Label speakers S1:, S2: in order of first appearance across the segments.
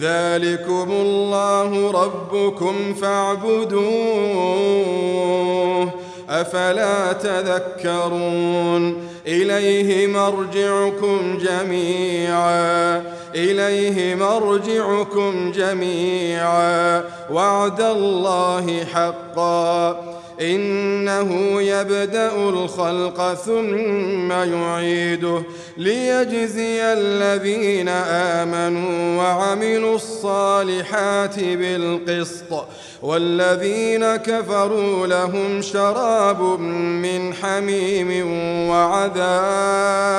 S1: ذلكم الله ربكم فاعبدوه أفلا تذكرون إليه مرجعكم جميعا إليه مرجعكم جميعا وعد الله حقا إنه يبدأ الخلق ثم يعيده ليجزي الذين آمنوا وعملوا الصالحات بالقسط والذين كفروا لهم شراب من حميم وعذاب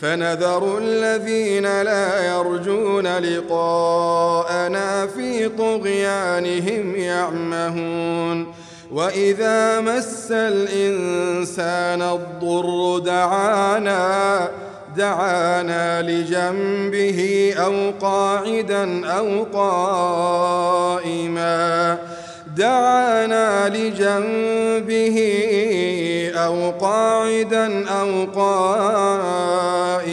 S1: فنذر الذين لا يرجون لقاءنا في طغيانهم يعمهون. وإذا مس الإنسان الضر دعانا دعانا لجنبه أو قاعدا أو قائما. دعانا لجنبه أو قاعدا أو قائما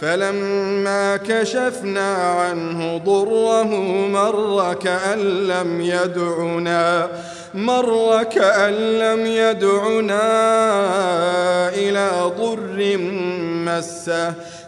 S1: فلما كشفنا عنه ضره مر كأن لم يدعنا مر كأن لم يدعنا إلى ضر مسه.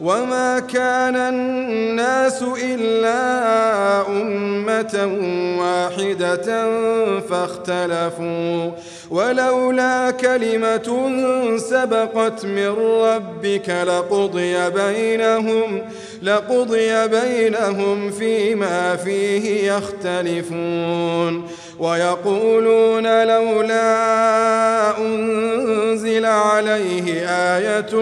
S1: وما كان الناس إلا أمة واحدة فاختلفوا ولولا كلمة سبقت من ربك لقضي بينهم لقضي بينهم فيما فيه يختلفون ويقولون لولا أنزل عليه آية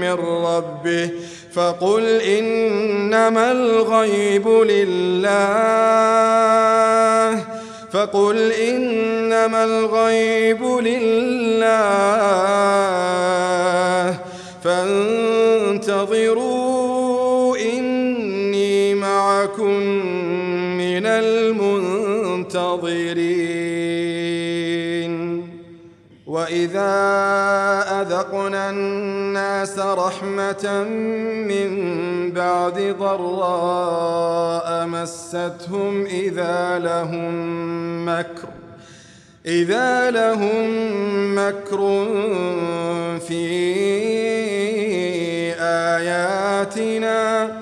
S1: من ربه فقل إنما الغيب لله فقل إنما الغيب لله فانتظروا من المنتظرين. وإذا أذقنا الناس رحمة من بعد ضراء مستهم إذا لهم مكر إذا لهم مكر في آياتنا.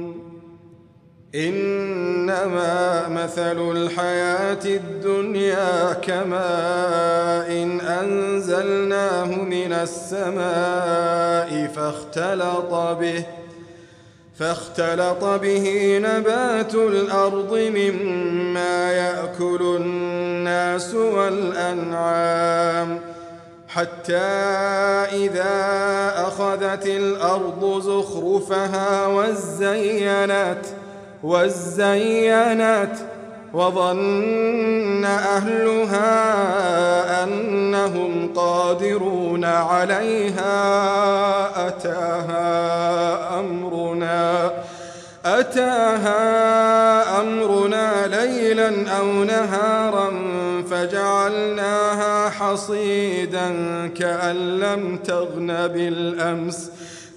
S1: إنما مثل الحياة الدنيا كماء إن أنزلناه من السماء فاختلط به فاختلط به نبات الأرض مما يأكل الناس والأنعام حتى إذا أخذت الأرض زخرفها وزينت وزينت وظن أهلها أنهم قادرون عليها أتاها أمرنا أتاها أمرنا ليلا أو نهارا فجعلناها حصيدا كأن لم تغن بالأمس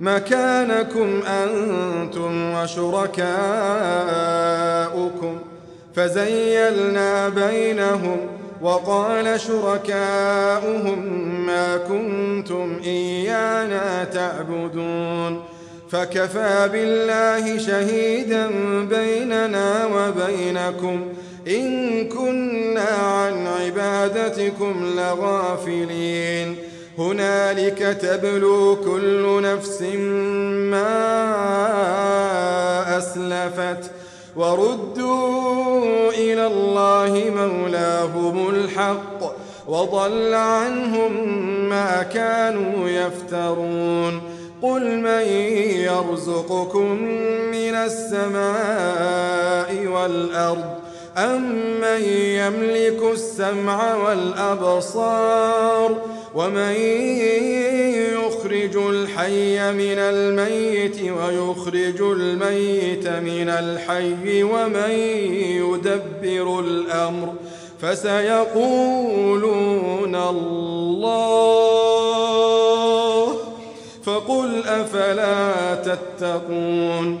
S1: مكانكم أنتم وشركاؤكم. فزيلنا بينهم وقال شركاؤهم ما كنتم إيانا تعبدون. فكفى بالله شهيدا بيننا وبينكم. إن كنا عن عبادتكم لغافلين. هنالك تبلو كل نفس ما أسلفت وردوا إلى الله مولاهم الحق وضل عنهم ما كانوا يفترون. قل من يرزقكم من السماء والأرض أمن يملك السمع والأبصار ومن يخرج الحي من الميت ويخرج الميت من الحي ومن يدبر الأمر فسيقولون الله فقل أفلا تتقون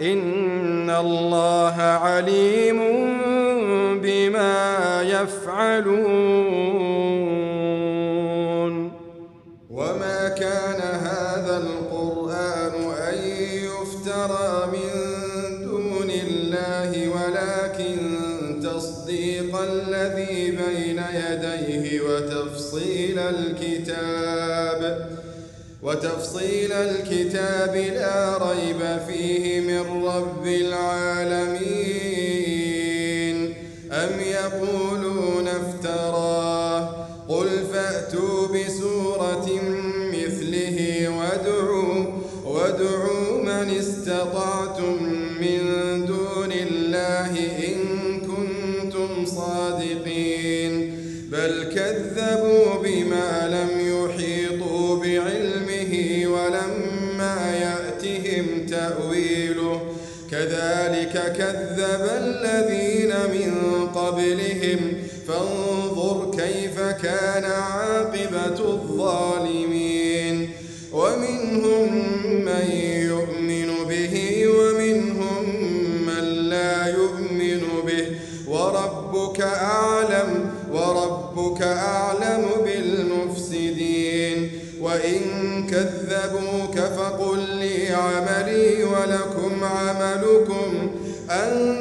S1: إن الله عليم بما يفعلون وما كان هذا القرآن أن يفترى من دون الله ولكن تصديق الذي بين يديه وتفصيل الكتاب وتفصيل الكتاب لا ريب فيه رب العالمين. كذب الذين من قبلهم. فانظر كيف كان عاقبة الظالمين. ومنهم من يؤمن به ومنهم من لا يؤمن به. وربك أعلم وربك أعلم بالمفسدين. وإن كذبوك فقل أن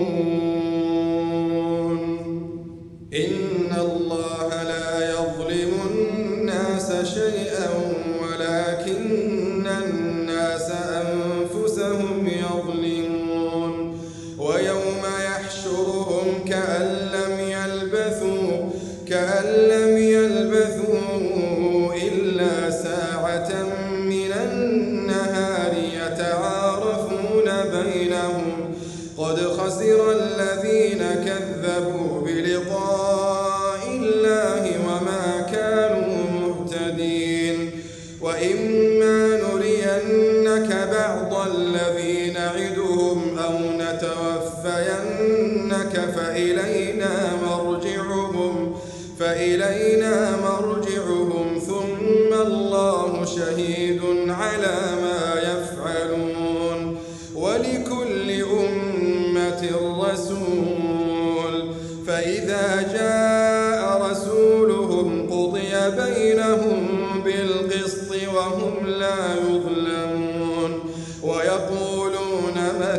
S1: يظلمون إن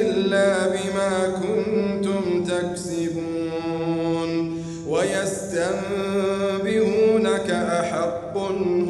S1: إلا بما كنتم تكسبون ويستنبئونك أحق هو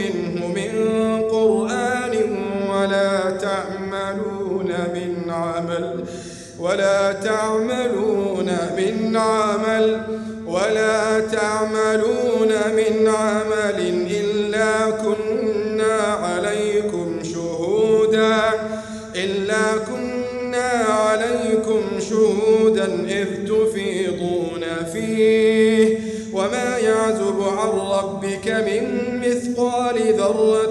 S1: ولا تعملون من عمل ولا تعملون من عمل إلا كنا عليكم شهودا إلا كنا عليكم شهودا إذ تفيضون فيه. وما يعزب عن ربك من مثقال ذرة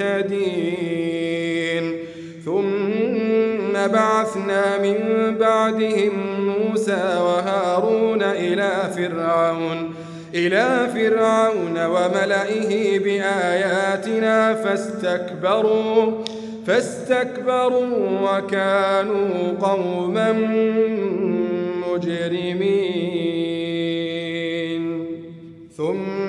S1: المعتدين ثم بعثنا من بعدهم موسى وهارون إلى فرعون إلى فرعون وملئه بآياتنا فاستكبروا فاستكبروا وكانوا قوما مجرمين.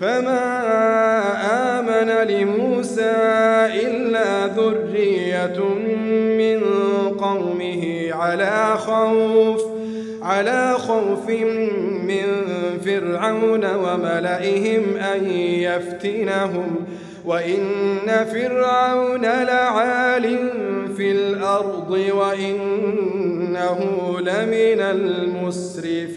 S1: فما آمن لموسى إلا ذرية من قومه على خوف على خوف من فرعون وملئهم أن يفتنهم. وإن فرعون لعال في الأرض وإنه لمن المسرفين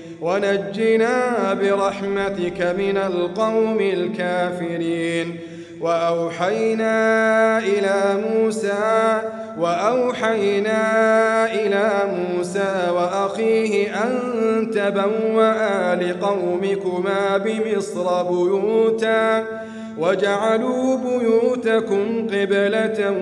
S1: ونجنا برحمتك من القوم الكافرين. وأوحينا إلى موسى وأوحينا إلى موسى وأخيه أن تبوأ لقومكما بمصر بيوتا. وجعلوا بيوتكم قبلة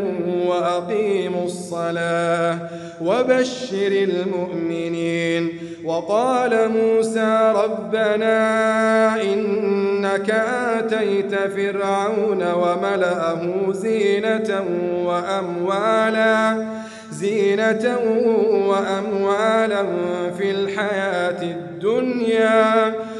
S1: وأقيموا الصلاة وبشر المؤمنين. وقال موسى ربنا إنك آتيت فرعون وملأه زينة وأموالا زينة وأموالا في الحياة الدنيا.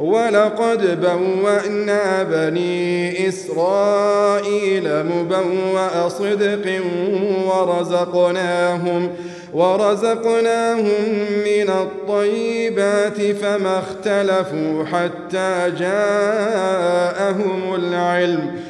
S1: ولقد بوأنا بني إسرائيل مبوأ صدق ورزقناهم ورزقناهم من الطيبات فما اختلفوا حتى جاءهم العلم